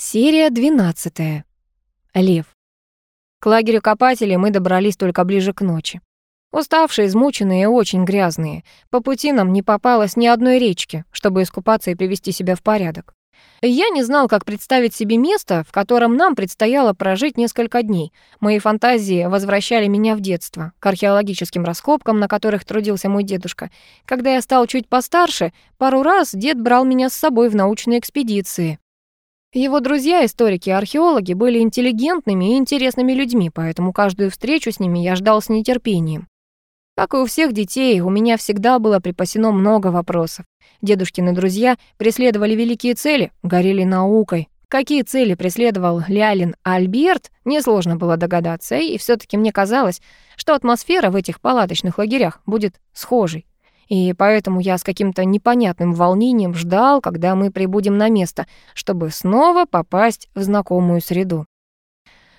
Серия 12. Лев. К лагерю копателей мы добрались только ближе к ночи. Уставшие, измученные и очень грязные. По пути нам не попалось ни одной речки, чтобы искупаться и привести себя в порядок. Я не знал, как представить себе место, в котором нам предстояло прожить несколько дней. Мои фантазии возвращали меня в детство, к археологическим раскопкам, на которых трудился мой дедушка. Когда я стал чуть постарше, пару раз дед брал меня с собой в научные экспедиции. Его друзья, историки и археологи, были интеллигентными и интересными людьми, поэтому каждую встречу с ними я ждал с нетерпением. Как и у всех детей, у меня всегда было припасено много вопросов. Дедушкины друзья преследовали великие цели, горели наукой. Какие цели преследовал Лялин Альберт, несложно было догадаться, и все таки мне казалось, что атмосфера в этих палаточных лагерях будет схожей и поэтому я с каким-то непонятным волнением ждал, когда мы прибудем на место, чтобы снова попасть в знакомую среду.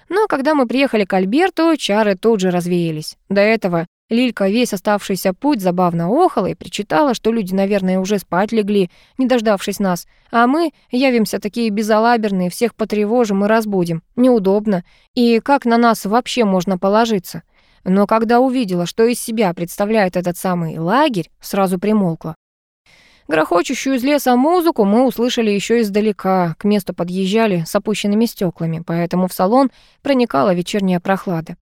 Но когда мы приехали к Альберту, чары тут же развеялись. До этого Лилька весь оставшийся путь забавно охала и причитала, что люди, наверное, уже спать легли, не дождавшись нас, а мы явимся такие безалаберные, всех потревожим и разбудим. Неудобно. И как на нас вообще можно положиться? Но когда увидела, что из себя представляет этот самый лагерь, сразу примолкла. Грохочущую из леса музыку мы услышали еще издалека, к месту подъезжали с опущенными стеклами, поэтому в салон проникала вечерняя прохлада.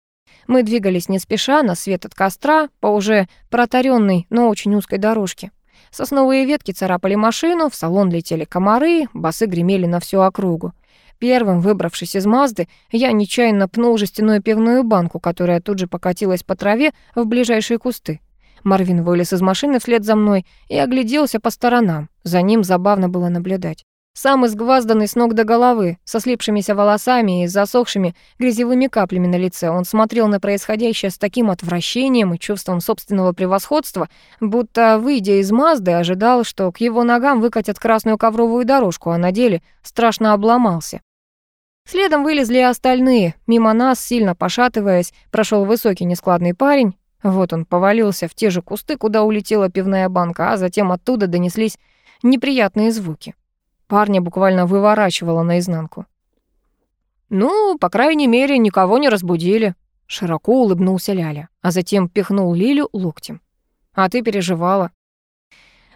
Мы двигались не спеша на свет от костра по уже протаренной, но очень узкой дорожке. Сосновые ветки царапали машину, в салон летели комары, басы гремели на всю округу. Первым, выбравшись из Мазды, я нечаянно пнул жестяную пивную банку, которая тут же покатилась по траве в ближайшие кусты. Марвин вылез из машины вслед за мной и огляделся по сторонам. За ним забавно было наблюдать. Сам изгвазданный с ног до головы, со слипшимися волосами и засохшими грязевыми каплями на лице, он смотрел на происходящее с таким отвращением и чувством собственного превосходства, будто, выйдя из Мазды, ожидал, что к его ногам выкатят красную ковровую дорожку, а на деле страшно обломался. Следом вылезли остальные. Мимо нас, сильно пошатываясь, прошел высокий нескладный парень. Вот он повалился в те же кусты, куда улетела пивная банка, а затем оттуда донеслись неприятные звуки. Парня буквально выворачивало наизнанку. «Ну, по крайней мере, никого не разбудили», — широко улыбнулся Ляля, а затем пихнул Лилю локтем. «А ты переживала».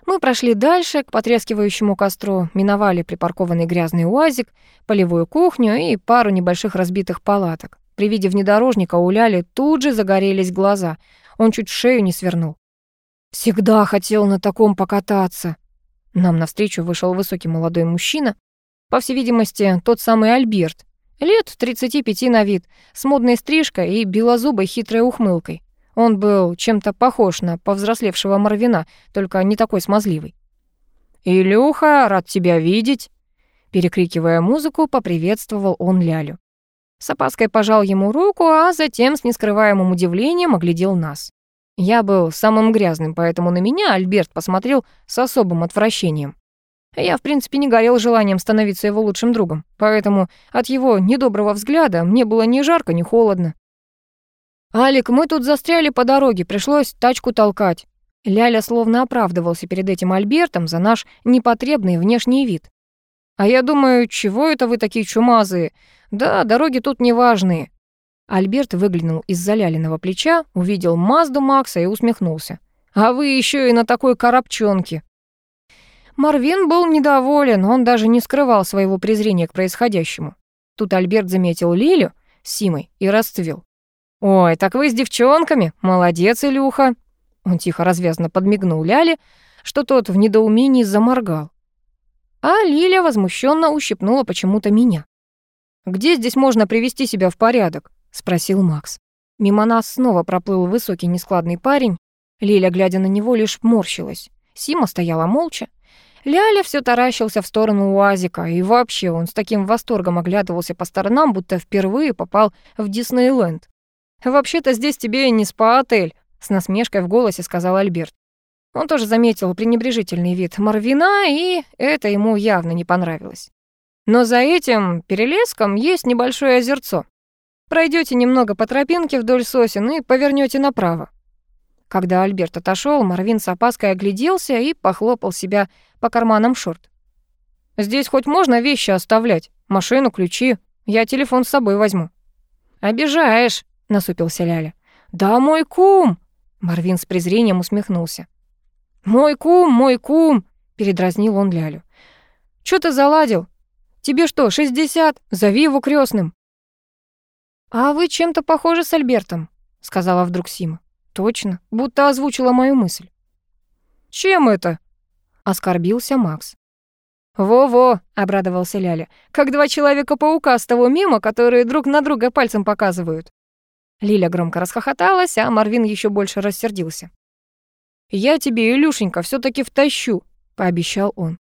Мы прошли дальше, к потрескивающему костру, миновали припаркованный грязный уазик, полевую кухню и пару небольших разбитых палаток. При виде внедорожника у Ляли тут же загорелись глаза. Он чуть шею не свернул. «Всегда хотел на таком покататься». Нам навстречу вышел высокий молодой мужчина. По всей видимости, тот самый Альберт. Лет 35 на вид, с модной стрижкой и белозубой хитрой ухмылкой. Он был чем-то похож на повзрослевшего Марвина, только не такой смазливый. «Илюха, рад тебя видеть!» Перекрикивая музыку, поприветствовал он Лялю. С опаской пожал ему руку, а затем с нескрываемым удивлением оглядел нас. Я был самым грязным, поэтому на меня Альберт посмотрел с особым отвращением. Я, в принципе, не горел желанием становиться его лучшим другом, поэтому от его недоброго взгляда мне было ни жарко, ни холодно. «Алик, мы тут застряли по дороге, пришлось тачку толкать». Ляля словно оправдывался перед этим Альбертом за наш непотребный внешний вид. «А я думаю, чего это вы такие чумазые? Да, дороги тут неважные». Альберт выглянул из-за Лялиного плеча, увидел Мазду Макса и усмехнулся. «А вы еще и на такой коробчонке». Марвин был недоволен, он даже не скрывал своего презрения к происходящему. Тут Альберт заметил Лилю с Симой и расцвел. «Ой, так вы с девчонками? Молодец, Илюха!» Он тихо развязно подмигнул Ляле, что тот в недоумении заморгал. А Лиля возмущенно ущипнула почему-то меня. «Где здесь можно привести себя в порядок?» — спросил Макс. Мимо нас снова проплыл высокий нескладный парень. Лиля, глядя на него, лишь морщилась. Сима стояла молча. Ляля все таращился в сторону УАЗика, и вообще он с таким восторгом оглядывался по сторонам, будто впервые попал в Диснейленд. «Вообще-то здесь тебе не спа-отель», — с насмешкой в голосе сказал Альберт. Он тоже заметил пренебрежительный вид Марвина, и это ему явно не понравилось. Но за этим перелеском есть небольшое озерцо. Пройдете немного по тропинке вдоль сосен и повернете направо. Когда Альберт отошел, Марвин с опаской огляделся и похлопал себя по карманам шорт. Здесь хоть можно вещи оставлять? Машину, ключи. Я телефон с собой возьму». «Обижаешь», — насупился Ляля. «Да мой кум!» Марвин с презрением усмехнулся. «Мой кум, мой кум!» — передразнил он Лялю. «Чё ты заладил? Тебе что, шестьдесят? Зови его крестным. «А вы чем-то похожи с Альбертом», — сказала вдруг Сима. «Точно, будто озвучила мою мысль». «Чем это?» — оскорбился Макс. «Во-во», — обрадовался Ляля, «как два человека-паука с того мимо, которые друг на друга пальцем показывают». Лиля громко расхохоталась, а Марвин еще больше рассердился. «Я тебе, Илюшенька, все таки втащу», — пообещал он.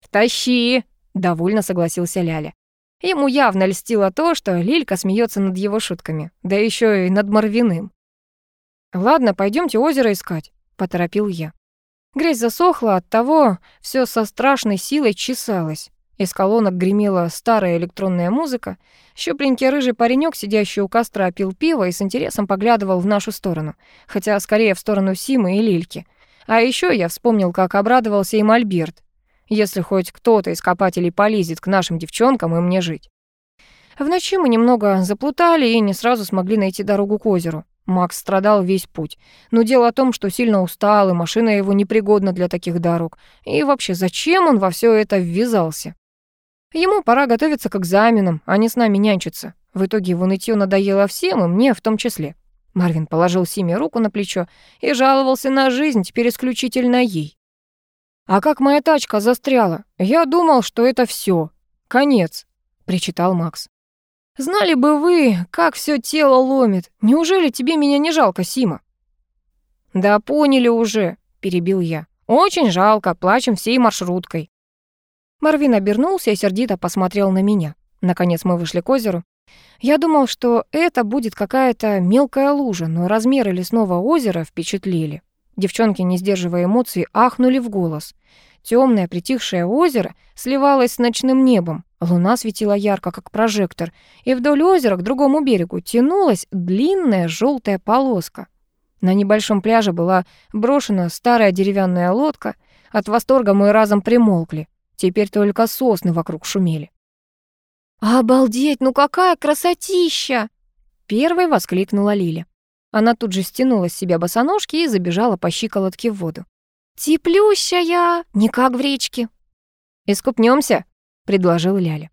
«Втащи», — довольно согласился Ляля. Ему явно льстило то, что Лилька смеется над его шутками, да еще и над Марвиным. «Ладно, пойдемте озеро искать», — поторопил я. Грязь засохла, от того все со страшной силой чесалось. Из колонок гремела старая электронная музыка. Щупленький рыжий паренек, сидящий у костра, пил пиво и с интересом поглядывал в нашу сторону, хотя скорее в сторону Симы и Лильки. А еще я вспомнил, как обрадовался им Альберт, если хоть кто-то из копателей полезет к нашим девчонкам и мне жить. В ночи мы немного заплутали и не сразу смогли найти дорогу к озеру. Макс страдал весь путь. Но дело о том, что сильно устал, и машина его непригодна для таких дорог. И вообще, зачем он во все это ввязался? Ему пора готовиться к экзаменам, а не с нами нянчиться. В итоге его нытьё надоело всем, и мне в том числе. Марвин положил Симе руку на плечо и жаловался на жизнь, теперь исключительно ей. «А как моя тачка застряла? Я думал, что это все. Конец», — причитал Макс. «Знали бы вы, как все тело ломит. Неужели тебе меня не жалко, Сима?» «Да поняли уже», — перебил я. «Очень жалко, плачем всей маршруткой». Марвин обернулся и сердито посмотрел на меня. Наконец мы вышли к озеру. Я думал, что это будет какая-то мелкая лужа, но размеры лесного озера впечатлили. Девчонки, не сдерживая эмоций, ахнули в голос. Темное притихшее озеро сливалось с ночным небом. Луна светила ярко, как прожектор, и вдоль озера к другому берегу тянулась длинная желтая полоска. На небольшом пляже была брошена старая деревянная лодка. От восторга мы разом примолкли. Теперь только сосны вокруг шумели. «Обалдеть, ну какая красотища!» Первой воскликнула Лиля. Она тут же стянула с себя босоножки и забежала по щиколотке в воду. «Теплющая, не как в речке». «Искупнёмся», — предложил Ляля.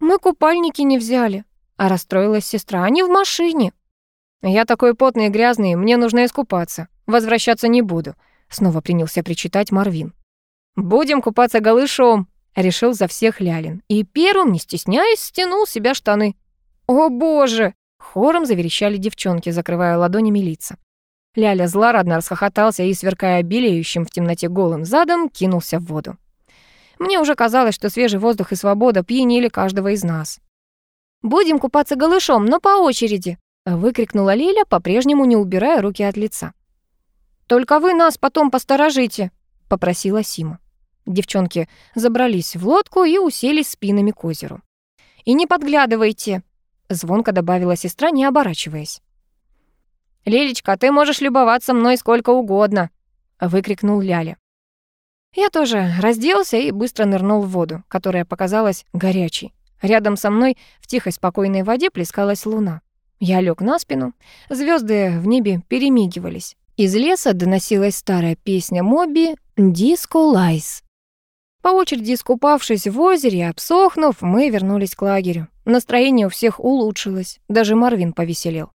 «Мы купальники не взяли», — а расстроилась сестра. «Они в машине». «Я такой потный и грязный, мне нужно искупаться. Возвращаться не буду», — снова принялся причитать Марвин. «Будем купаться голышом», — решил за всех Лялин. И первым, не стесняясь, стянул себя штаны. «О боже!» Хором заверещали девчонки, закрывая ладонями лица. Ляля злорадно расхохотался и, сверкая белеющим в темноте голым задом, кинулся в воду. Мне уже казалось, что свежий воздух и свобода пьянили каждого из нас. «Будем купаться голышом, но по очереди!» — выкрикнула Лиля, по-прежнему не убирая руки от лица. «Только вы нас потом посторожите!» — попросила Сима. Девчонки забрались в лодку и уселись спинами к озеру. «И не подглядывайте!» Звонко добавила сестра, не оборачиваясь. «Лилечка, ты можешь любоваться мной сколько угодно!» выкрикнул Ляля. Я тоже разделся и быстро нырнул в воду, которая показалась горячей. Рядом со мной в тихой спокойной воде плескалась луна. Я лег на спину, звезды в небе перемигивались. Из леса доносилась старая песня Moby «Disco Lies». По очереди искупавшись в озере и обсохнув, мы вернулись к лагерю. Настроение у всех улучшилось, даже Марвин повеселел.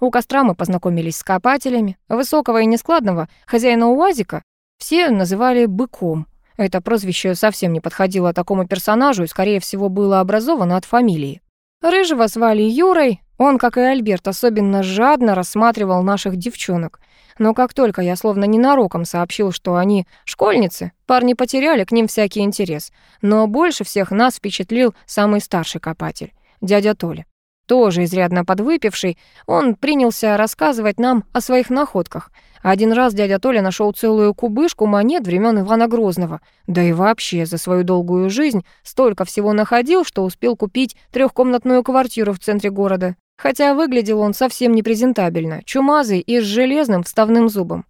У костра мы познакомились с копателями. Высокого и нескладного хозяина УАЗика все называли «быком». Это прозвище совсем не подходило такому персонажу и, скорее всего, было образовано от фамилии. Рыжего звали Юрой, он, как и Альберт, особенно жадно рассматривал наших девчонок. Но как только я словно ненароком сообщил, что они школьницы, парни потеряли к ним всякий интерес. Но больше всех нас впечатлил самый старший копатель, дядя Толя. Тоже изрядно подвыпивший, он принялся рассказывать нам о своих находках. Один раз дядя Толя нашел целую кубышку монет времен Ивана Грозного. Да и вообще за свою долгую жизнь столько всего находил, что успел купить трехкомнатную квартиру в центре города хотя выглядел он совсем непрезентабельно, чумазый и с железным вставным зубом.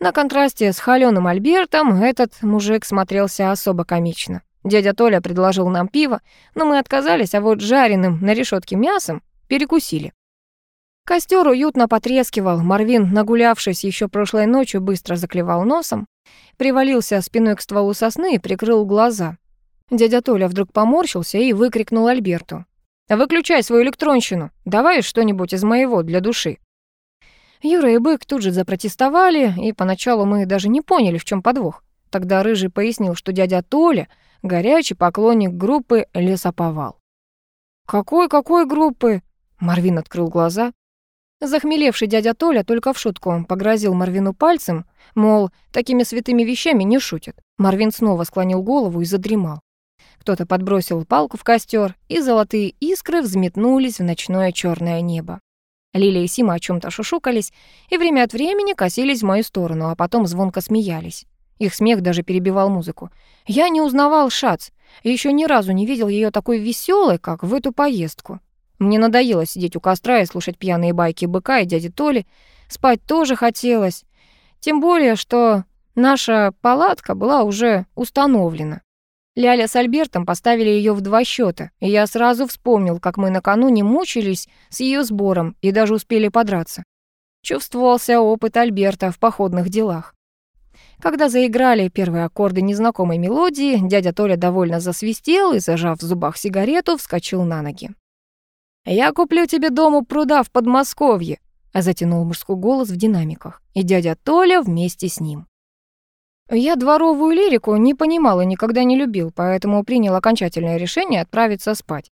На контрасте с холёным Альбертом этот мужик смотрелся особо комично. Дядя Толя предложил нам пиво, но мы отказались, а вот жареным на решетке мясом перекусили. Костер уютно потрескивал, Марвин, нагулявшись еще прошлой ночью, быстро заклевал носом, привалился спиной к стволу сосны и прикрыл глаза. Дядя Толя вдруг поморщился и выкрикнул Альберту. «Выключай свою электронщину, давай что-нибудь из моего для души». Юра и Бык тут же запротестовали, и поначалу мы даже не поняли, в чем подвох. Тогда Рыжий пояснил, что дядя Толя — горячий поклонник группы «Лесоповал». «Какой-какой группы?» Марвин открыл глаза. Захмелевший дядя Толя только в шутку погрозил Марвину пальцем, мол, такими святыми вещами не шутят. Марвин снова склонил голову и задремал. Кто-то подбросил палку в костер, и золотые искры взметнулись в ночное черное небо. Лилия и Сима о чем то шушукались и время от времени косились в мою сторону, а потом звонко смеялись. Их смех даже перебивал музыку. Я не узнавал Шац, еще ни разу не видел ее такой веселой, как в эту поездку. Мне надоело сидеть у костра и слушать пьяные байки быка и дяди Толи. Спать тоже хотелось. Тем более, что наша палатка была уже установлена. Ляля с Альбертом поставили ее в два счета, и я сразу вспомнил, как мы накануне мучились с ее сбором и даже успели подраться. Чувствовался опыт Альберта в походных делах. Когда заиграли первые аккорды незнакомой мелодии, дядя Толя довольно засвистел и, зажав в зубах сигарету, вскочил на ноги. «Я куплю тебе дом у пруда в Подмосковье», затянул мужской голос в динамиках, и дядя Толя вместе с ним. Я дворовую лирику не понимал и никогда не любил, поэтому принял окончательное решение отправиться спать.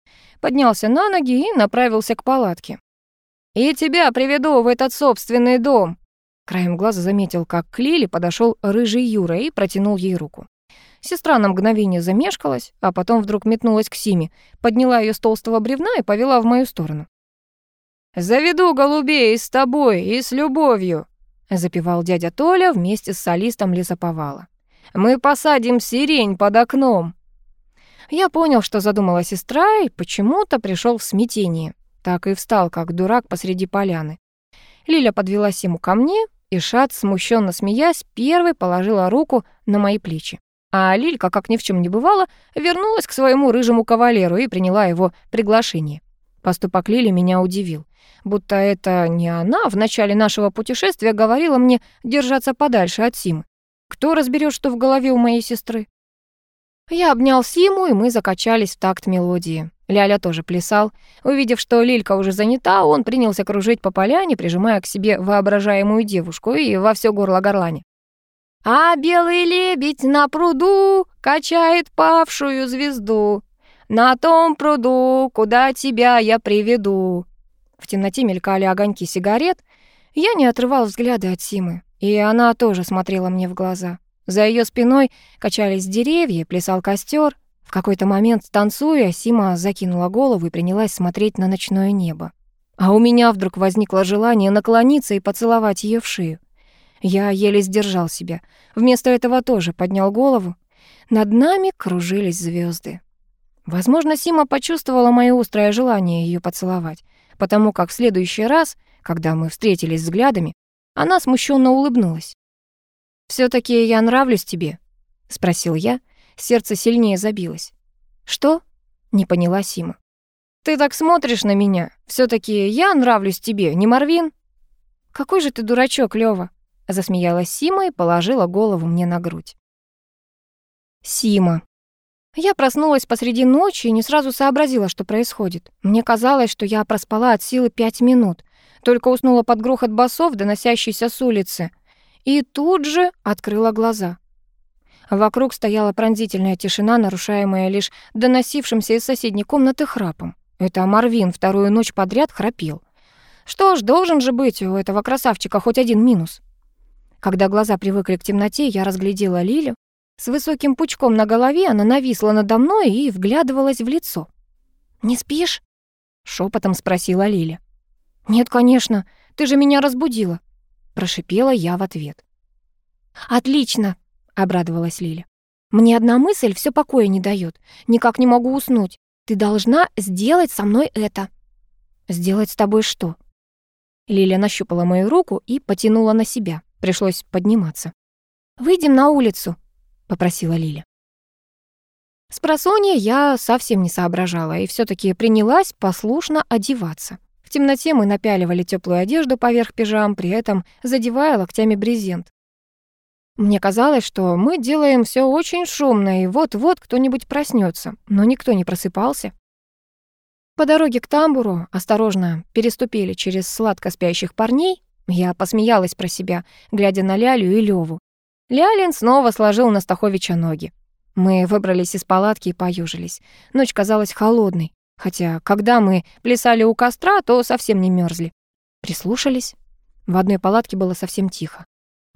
Поднялся на ноги и направился к палатке. «И тебя приведу в этот собственный дом!» Краем глаза заметил, как к Лиле подошел рыжий Юра и протянул ей руку. Сестра на мгновение замешкалась, а потом вдруг метнулась к Симе, подняла ее с толстого бревна и повела в мою сторону. «Заведу голубей с тобой и с любовью!» Запевал дядя Толя вместе с солистом лесоповала. «Мы посадим сирень под окном». Я понял, что задумала сестра, и почему-то пришел в смятение. Так и встал, как дурак посреди поляны. Лиля подвела Симу ко мне, и Шат, смущенно смеясь, первой положила руку на мои плечи. А Лилька, как ни в чем не бывало, вернулась к своему рыжему кавалеру и приняла его приглашение. Поступок Лили меня удивил будто это не она в начале нашего путешествия говорила мне держаться подальше от Симы. Кто разберет, что в голове у моей сестры? Я обнял Симу, и мы закачались в такт мелодии. Ляля тоже плясал. Увидев, что Лилька уже занята, он принялся кружить по поляне, прижимая к себе воображаемую девушку и во все горло горлани. «А белый лебедь на пруду качает павшую звезду. На том пруду, куда тебя я приведу. В темноте мелькали огоньки сигарет. Я не отрывал взгляды от Симы, и она тоже смотрела мне в глаза. За ее спиной качались деревья, плясал костер. В какой-то момент, танцуя, Сима закинула голову и принялась смотреть на ночное небо. А у меня вдруг возникло желание наклониться и поцеловать ее в шею. Я еле сдержал себя. Вместо этого тоже поднял голову. Над нами кружились звезды. Возможно, Сима почувствовала мое острое желание ее поцеловать потому как в следующий раз, когда мы встретились взглядами, она смущенно улыбнулась. все таки я нравлюсь тебе?» — спросил я. Сердце сильнее забилось. «Что?» — не поняла Сима. «Ты так смотришь на меня. все таки я нравлюсь тебе, не Марвин?» «Какой же ты дурачок, Лёва!» — засмеялась Сима и положила голову мне на грудь. Сима. Я проснулась посреди ночи и не сразу сообразила, что происходит. Мне казалось, что я проспала от силы пять минут, только уснула под грохот басов, доносящийся с улицы, и тут же открыла глаза. Вокруг стояла пронзительная тишина, нарушаемая лишь доносившимся из соседней комнаты храпом. Это Марвин вторую ночь подряд храпел. Что ж, должен же быть у этого красавчика хоть один минус. Когда глаза привыкли к темноте, я разглядела Лилю, с высоким пучком на голове она нависла надо мной и вглядывалась в лицо. «Не спишь?» — шепотом спросила Лиля. «Нет, конечно, ты же меня разбудила», — прошипела я в ответ. «Отлично», — обрадовалась Лиля. «Мне одна мысль все покоя не дает. Никак не могу уснуть. Ты должна сделать со мной это». «Сделать с тобой что?» Лиля нащупала мою руку и потянула на себя. Пришлось подниматься. «Выйдем на улицу», попросила Лиля. С просонья я совсем не соображала и все таки принялась послушно одеваться. В темноте мы напяливали теплую одежду поверх пижам, при этом задевая локтями брезент. Мне казалось, что мы делаем все очень шумно, и вот-вот кто-нибудь проснется, но никто не просыпался. По дороге к тамбуру осторожно переступили через сладко спящих парней. Я посмеялась про себя, глядя на Лялю и Леву. Лялин снова сложил на Стаховича ноги. Мы выбрались из палатки и поюжились. Ночь казалась холодной, хотя когда мы плясали у костра, то совсем не мерзли. Прислушались. В одной палатке было совсем тихо.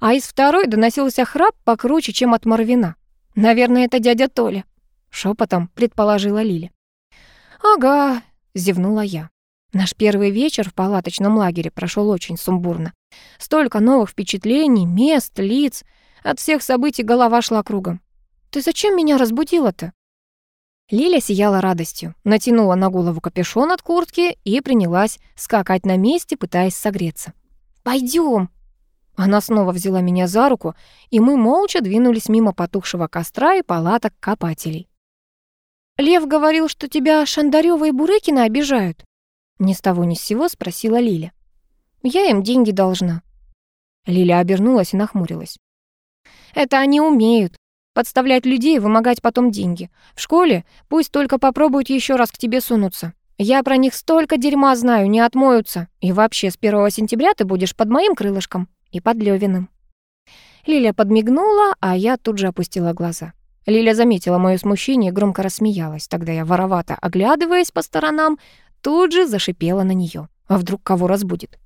А из второй доносился храп покруче, чем от Марвина. «Наверное, это дядя Толя», — шепотом предположила Лиля. «Ага», — зевнула я. Наш первый вечер в палаточном лагере прошел очень сумбурно. Столько новых впечатлений, мест, лиц. От всех событий голова шла кругом. «Ты зачем меня разбудила-то?» Лиля сияла радостью, натянула на голову капюшон от куртки и принялась скакать на месте, пытаясь согреться. «Пойдём!» Она снова взяла меня за руку, и мы молча двинулись мимо потухшего костра и палаток копателей. «Лев говорил, что тебя Шандарёва и Бурыкина обижают?» Ни с того ни с сего спросила Лиля. «Я им деньги должна». Лиля обернулась и нахмурилась. «Это они умеют. Подставлять людей и вымогать потом деньги. В школе пусть только попробуют еще раз к тебе сунуться. Я про них столько дерьма знаю, не отмоются. И вообще, с 1 сентября ты будешь под моим крылышком и под Левиным. Лиля подмигнула, а я тут же опустила глаза. Лиля заметила моё смущение и громко рассмеялась. Тогда я, воровато оглядываясь по сторонам, тут же зашипела на неё. А вдруг кого разбудит?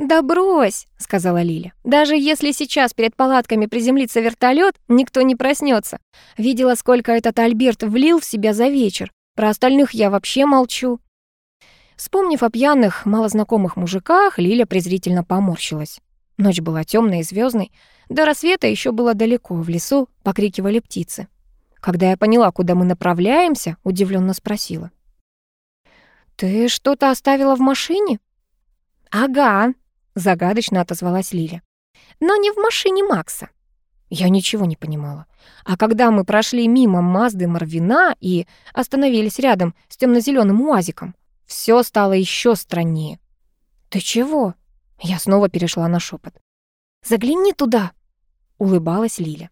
«Да брось», — сказала Лиля. «Даже если сейчас перед палатками приземлится вертолет, никто не проснется. Видела, сколько этот Альберт влил в себя за вечер. Про остальных я вообще молчу». Вспомнив о пьяных, малознакомых мужиках, Лиля презрительно поморщилась. Ночь была темной и звездной. До рассвета еще было далеко, в лесу покрикивали птицы. Когда я поняла, куда мы направляемся, удивленно спросила. «Ты что-то оставила в машине?» «Ага», загадочно отозвалась Лиля. Но не в машине Макса. Я ничего не понимала. А когда мы прошли мимо Мазды Марвина и остановились рядом с темно-зеленым уазиком, все стало еще страннее. «Ты чего?» Я снова перешла на шепот. «Загляни туда!» — улыбалась Лиля.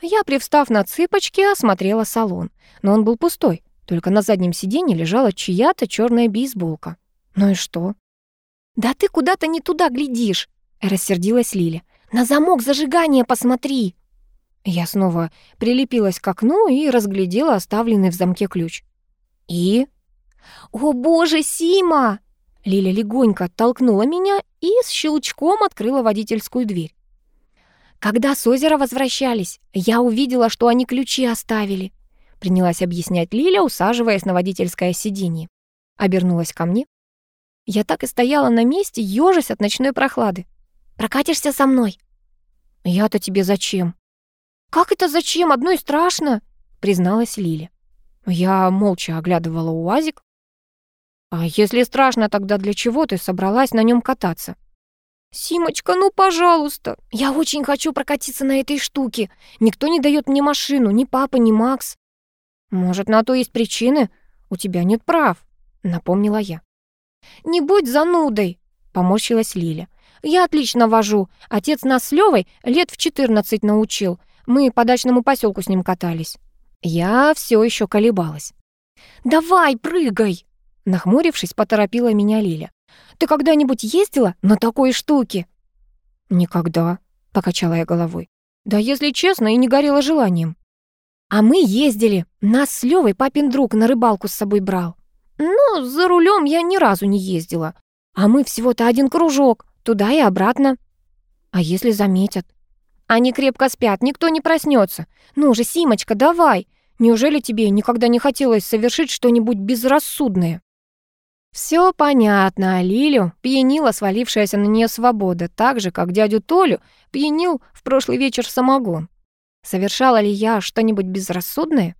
Я, привстав на цыпочки, осмотрела салон, но он был пустой, только на заднем сиденье лежала чья-то черная бейсболка. Ну и что? «Да ты куда-то не туда глядишь!» — рассердилась Лиля. «На замок зажигания посмотри!» Я снова прилепилась к окну и разглядела оставленный в замке ключ. «И?» «О боже, Сима!» Лиля легонько оттолкнула меня и с щелчком открыла водительскую дверь. «Когда с озера возвращались, я увидела, что они ключи оставили», принялась объяснять Лиля, усаживаясь на водительское сиденье. Обернулась ко мне. Я так и стояла на месте, ёжась от ночной прохлады. «Прокатишься со мной?» «Я-то тебе зачем?» «Как это зачем? Одно и страшно!» призналась Лили. Я молча оглядывала УАЗик. «А если страшно, тогда для чего ты собралась на нем кататься?» «Симочка, ну, пожалуйста, я очень хочу прокатиться на этой штуке. Никто не дает мне машину, ни папа, ни Макс». «Может, на то есть причины? У тебя нет прав», — напомнила я. «Не будь занудой», — поморщилась Лиля. «Я отлично вожу. Отец нас с Лёвой лет в четырнадцать научил. Мы по дачному поселку с ним катались». Я все еще колебалась. «Давай, прыгай!» Нахмурившись, поторопила меня Лиля. «Ты когда-нибудь ездила на такой штуке?» «Никогда», — покачала я головой. «Да, если честно, и не горела желанием». «А мы ездили. Нас с Лёвой папин друг на рыбалку с собой брал. Но за рулем я ни разу не ездила. А мы всего-то один кружок, туда и обратно. А если заметят? Они крепко спят, никто не проснется. Ну же, Симочка, давай. Неужели тебе никогда не хотелось совершить что-нибудь безрассудное? Все понятно, Лилю пьянила свалившаяся на нее свобода, так же, как дядю Толю пьянил в прошлый вечер самогон. Совершала ли я что-нибудь безрассудное?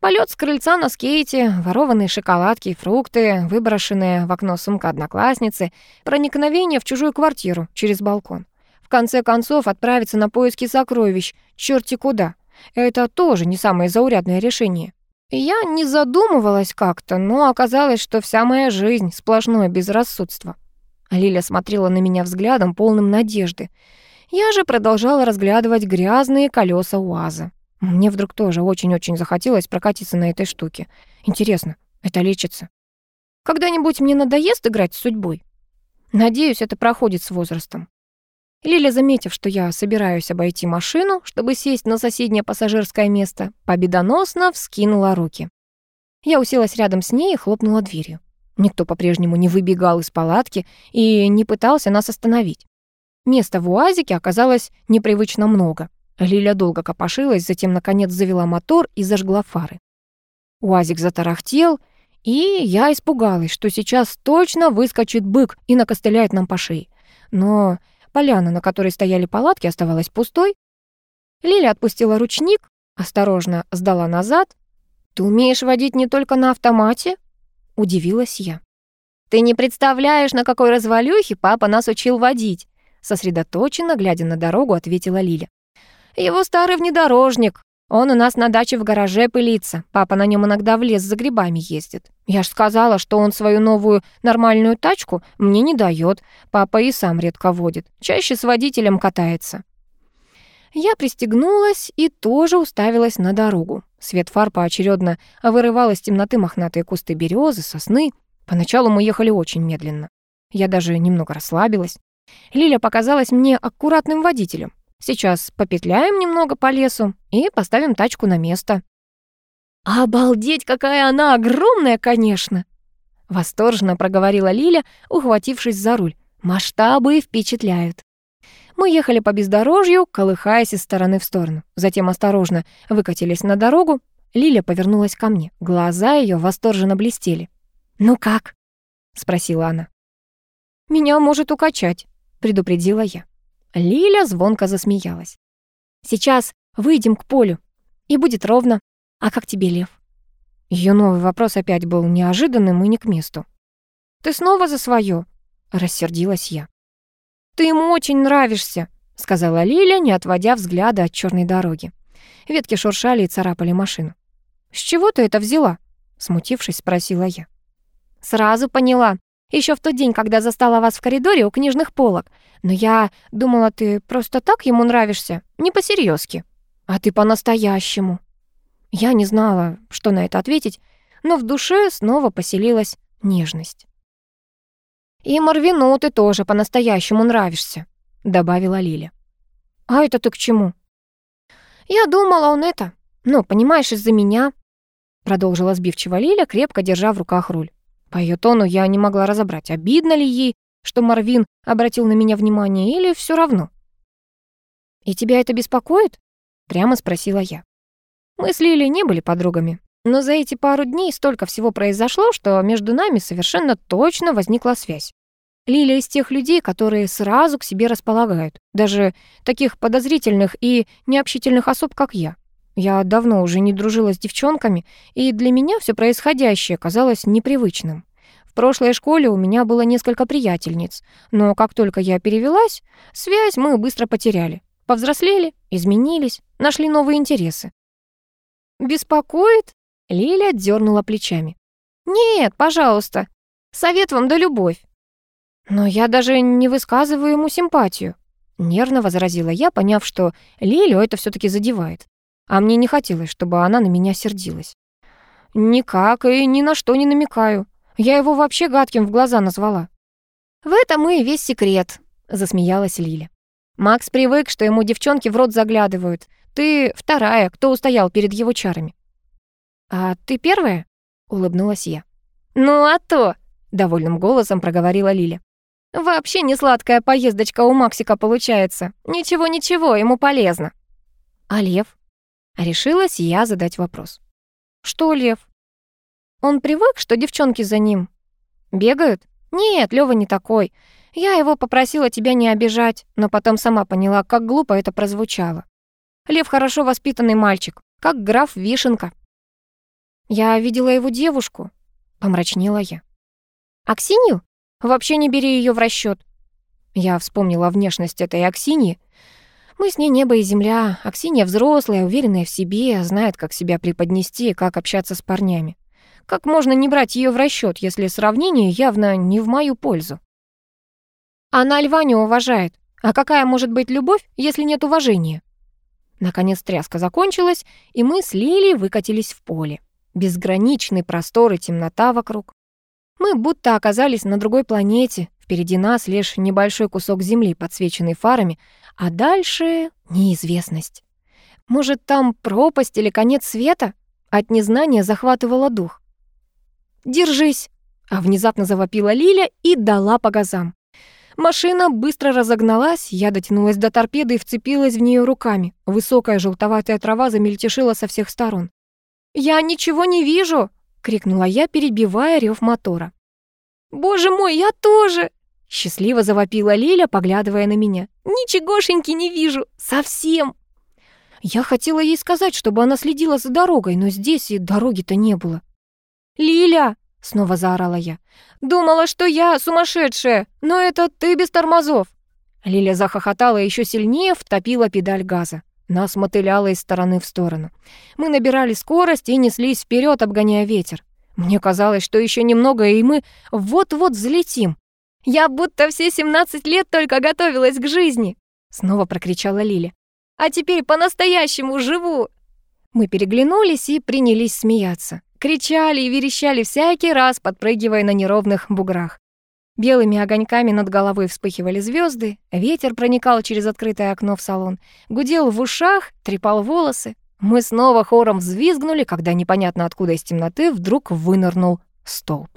Полет с крыльца на скейте, ворованные шоколадки и фрукты, выброшенные в окно сумка одноклассницы, проникновение в чужую квартиру через балкон. В конце концов, отправиться на поиски сокровищ, черти куда. Это тоже не самое заурядное решение. Я не задумывалась как-то, но оказалось, что вся моя жизнь — сплошное безрассудство. Лиля смотрела на меня взглядом, полным надежды. Я же продолжала разглядывать грязные колеса УАЗа. Мне вдруг тоже очень-очень захотелось прокатиться на этой штуке. Интересно, это лечится? Когда-нибудь мне надоест играть с судьбой? Надеюсь, это проходит с возрастом. Лиля, заметив, что я собираюсь обойти машину, чтобы сесть на соседнее пассажирское место, победоносно вскинула руки. Я уселась рядом с ней и хлопнула дверью. Никто по-прежнему не выбегал из палатки и не пытался нас остановить. Места в УАЗике оказалось непривычно много. Лиля долго копошилась, затем, наконец, завела мотор и зажгла фары. УАЗик затарахтел, и я испугалась, что сейчас точно выскочит бык и накостыляет нам по шее. Но Поляна, на которой стояли палатки, оставалась пустой. Лиля отпустила ручник, осторожно сдала назад. «Ты умеешь водить не только на автомате?» — удивилась я. «Ты не представляешь, на какой развалюхе папа нас учил водить!» Сосредоточенно, глядя на дорогу, ответила Лиля. «Его старый внедорожник, он у нас на даче в гараже пылится. Папа на нем иногда в лес за грибами ездит. Я ж сказала, что он свою новую нормальную тачку мне не дает. Папа и сам редко водит. Чаще с водителем катается. Я пристегнулась и тоже уставилась на дорогу. Свет фар поочередно вырывал из темноты мохнатые кусты березы, сосны. Поначалу мы ехали очень медленно. Я даже немного расслабилась. Лиля показалась мне аккуратным водителем. Сейчас попетляем немного по лесу и поставим тачку на место». «Обалдеть, какая она огромная, конечно!» Восторженно проговорила Лиля, ухватившись за руль. «Масштабы впечатляют». Мы ехали по бездорожью, колыхаясь из стороны в сторону. Затем осторожно выкатились на дорогу. Лиля повернулась ко мне. Глаза ее восторженно блестели. «Ну как?» — спросила она. «Меня может укачать», — предупредила я. Лиля звонко засмеялась. «Сейчас выйдем к полю, и будет ровно. А как тебе, Лев?» Ее новый вопрос опять был неожиданным и не к месту. «Ты снова за свое? рассердилась я. «Ты ему очень нравишься», — сказала Лиля, не отводя взгляда от черной дороги. Ветки шуршали и царапали машину. «С чего ты это взяла?» — смутившись, спросила я. «Сразу поняла. Еще в тот день, когда застала вас в коридоре у книжных полок. Но я думала, ты просто так ему нравишься, не по-серьёзки. А ты по-настоящему. Я не знала, что на это ответить, но в душе снова поселилась нежность. «И Марвину ты тоже по-настоящему нравишься», — добавила Лиля. «А это ты к чему?» «Я думала, он это, ну, понимаешь, из-за меня», — продолжила сбивчиво Лиля, крепко держа в руках руль. По ее тону я не могла разобрать, обидно ли ей, что Марвин обратил на меня внимание, или все равно. «И тебя это беспокоит?» — прямо спросила я. Мы с Лили не были подругами, но за эти пару дней столько всего произошло, что между нами совершенно точно возникла связь. Лиля из тех людей, которые сразу к себе располагают, даже таких подозрительных и необщительных особ, как я. Я давно уже не дружила с девчонками, и для меня все происходящее казалось непривычным. В прошлой школе у меня было несколько приятельниц, но как только я перевелась, связь мы быстро потеряли. Повзрослели, изменились, нашли новые интересы. «Беспокоит?» — Лиля дернула плечами. «Нет, пожалуйста. Совет вам да любовь». «Но я даже не высказываю ему симпатию», — нервно возразила я, поняв, что Лилю это все таки задевает. А мне не хотелось, чтобы она на меня сердилась. «Никак и ни на что не намекаю. Я его вообще гадким в глаза назвала». «В этом и весь секрет», — засмеялась Лиля. «Макс привык, что ему девчонки в рот заглядывают. Ты вторая, кто устоял перед его чарами». «А ты первая?» — улыбнулась я. «Ну а то!» — довольным голосом проговорила Лиля. «Вообще не сладкая поездочка у Максика получается. Ничего-ничего, ему полезно». «А Лев?» Решилась я задать вопрос. «Что, Лев?» «Он привык, что девчонки за ним бегают?» «Нет, Лёва не такой. Я его попросила тебя не обижать, но потом сама поняла, как глупо это прозвучало. Лев хорошо воспитанный мальчик, как граф Вишенка». «Я видела его девушку», — помрачнела я. «Аксинью? Вообще не бери ее в расчет. Я вспомнила внешность этой Аксиньи. Мы с ней небо и земля, а Ксения взрослая, уверенная в себе, знает, как себя преподнести и как общаться с парнями. Как можно не брать ее в расчет, если сравнение явно не в мою пользу? Она льва не уважает. А какая может быть любовь, если нет уважения? Наконец тряска закончилась, и мы с Лилей выкатились в поле. Безграничный простор и темнота вокруг. Мы будто оказались на другой планете. Впереди нас лишь небольшой кусок земли, подсвеченный фарами, а дальше неизвестность. Может, там пропасть или конец света? От незнания захватывало дух. «Держись!» А внезапно завопила Лиля и дала по газам. Машина быстро разогналась, я дотянулась до торпеды и вцепилась в нее руками. Высокая желтоватая трава замельтешила со всех сторон. «Я ничего не вижу!» — крикнула я, перебивая рев мотора. «Боже мой, я тоже!» Счастливо завопила Лиля, поглядывая на меня. «Ничегошеньки не вижу! Совсем!» Я хотела ей сказать, чтобы она следила за дорогой, но здесь и дороги-то не было. «Лиля!» — снова заорала я. «Думала, что я сумасшедшая, но это ты без тормозов!» Лиля захохотала еще сильнее, втопила педаль газа. Нас мотыляло из стороны в сторону. Мы набирали скорость и неслись вперед, обгоняя ветер. Мне казалось, что еще немного, и мы вот-вот взлетим. «Я будто все 17 лет только готовилась к жизни!» Снова прокричала Лиля. «А теперь по-настоящему живу!» Мы переглянулись и принялись смеяться. Кричали и верещали всякий раз, подпрыгивая на неровных буграх. Белыми огоньками над головой вспыхивали звезды, ветер проникал через открытое окно в салон, гудел в ушах, трепал волосы. Мы снова хором взвизгнули, когда непонятно откуда из темноты вдруг вынырнул столб.